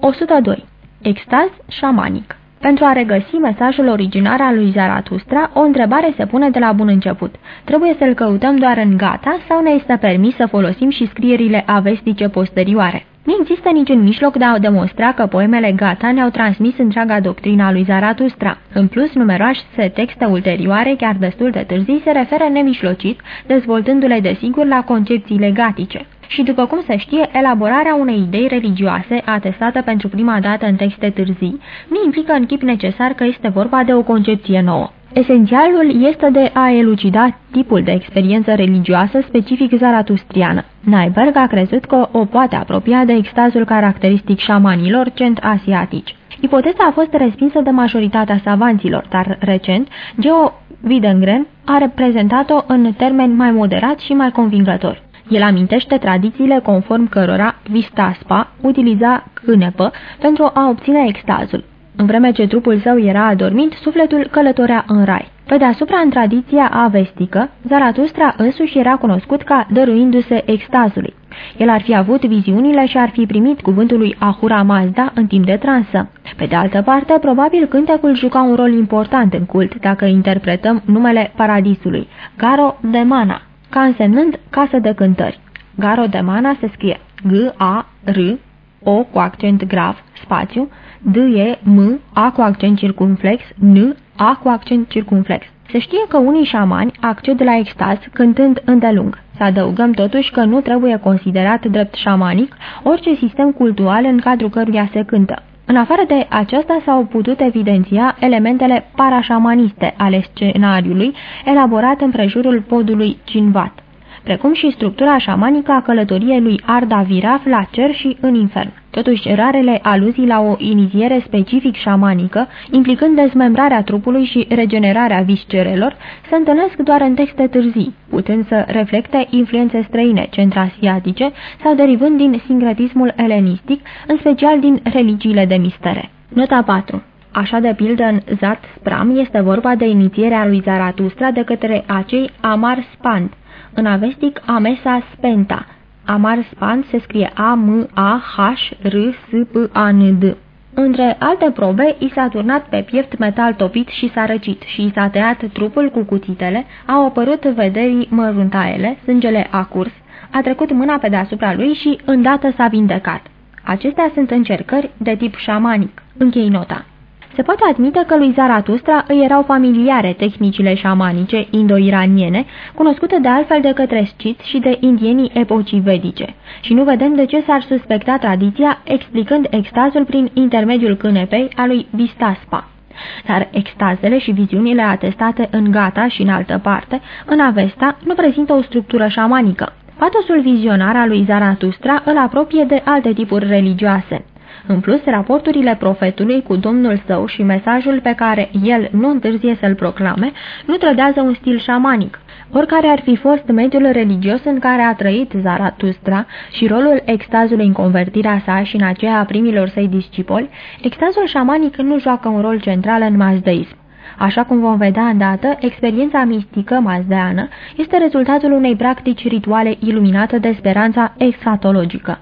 102. Extaz șamanic pentru a regăsi mesajul originar al lui Zaratustra, o întrebare se pune de la bun început. Trebuie să-l căutăm doar în gata sau ne este permis să folosim și scrierile avestice posterioare? Nu există niciun mijloc de a demonstra că poemele Gata ne-au transmis întreaga doctrina lui Zaratustra. În plus, numeroase texte ulterioare, chiar destul de târzii, se referă nemișlocit, dezvoltându-le desigur la concepțiile gatice și, după cum se știe, elaborarea unei idei religioase, atestată pentru prima dată în texte târzii, nu implică în chip necesar că este vorba de o concepție nouă. Esențialul este de a elucida tipul de experiență religioasă specific zaratustriană. Naiberg a crezut că o poate apropia de extazul caracteristic șamanilor cent-asiatici. Ipoteza a fost respinsă de majoritatea savanților, dar recent, Geo Widengren a reprezentat-o în termeni mai moderați și mai convingători. El amintește tradițiile conform cărora Vistaspa utiliza cânepă pentru a obține extazul. În vreme ce trupul său era adormit, sufletul călătorea în rai. Pe deasupra, în tradiția avestică, Zaratustra însuși era cunoscut ca dăruindu-se extazului. El ar fi avut viziunile și ar fi primit cuvântul lui Ahura Mazda în timp de transă. Pe de altă parte, probabil cântecul juca un rol important în cult dacă interpretăm numele paradisului, Garo de Mana, ca însemnând casă de cântări. Garo de Mana se scrie G-A-R, O cu accent grav, spațiu, D-E-M, A cu accent circumflex, N, A cu accent circumflex. Se știe că unii șamani acced la extaz cântând îndelung. Să adăugăm totuși că nu trebuie considerat drept șamanic orice sistem cultural în cadrul căruia se cântă. În afară de aceasta s-au putut evidenția elementele parașamaniste ale scenariului elaborat în prejurul podului Cinvat, precum și structura șamanică a călătoriei lui Arda Viraf la cer și în infern. Totuși, rarele aluzii la o iniziere specific șamanică, implicând dezmembrarea trupului și regenerarea viscerelor, se întâlnesc doar în texte târzii, putând să reflecte influențe străine centrasiatice sau derivând din sincretismul elenistic, în special din religiile de mistere. Nota 4 Așa de pildă în Zat Spram este vorba de inițierea lui Zaratustra de către acei Amar Spant, în avestic Amesa Spenta, Amar Span se scrie A-M-A-H-R-S-P-A-N-D. Între alte probe, i s-a turnat pe piept metal topit și s-a răcit și i s-a tăiat trupul cu cuțitele, au apărut vederii măruntaiele, sângele a curs, a trecut mâna pe deasupra lui și îndată s-a vindecat. Acestea sunt încercări de tip șamanic. Închei nota. Se poate admite că lui Zaratustra îi erau familiare tehnicile șamanice indo-iraniene, cunoscute de altfel de către sciți și de indienii epocii vedice, și nu vedem de ce s-ar suspecta tradiția explicând extazul prin intermediul cânepei a lui Vistaspa. Dar extazele și viziunile atestate în Gata și în altă parte, în Avesta, nu prezintă o structură șamanică. Patosul vizionar al lui Zaratustra îl apropie de alte tipuri religioase. În plus, raporturile profetului cu domnul său și mesajul pe care el nu întârzie să-l proclame, nu trădează un stil șamanic. Oricare ar fi fost mediul religios în care a trăit Zaratustra și rolul extazului în convertirea sa și în aceea a primilor săi discipoli, extazul șamanic nu joacă un rol central în mazdeism. Așa cum vom vedea îndată, experiența mistică mazdeană este rezultatul unei practici rituale iluminată de speranța exatologică.